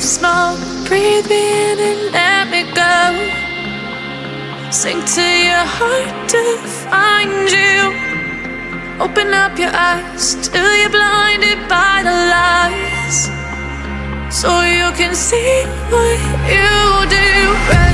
smoke Breathe me in and let me go. Sink to your heart to find you. Open up your eyes till you're blinded by the lies. So you can see what you do.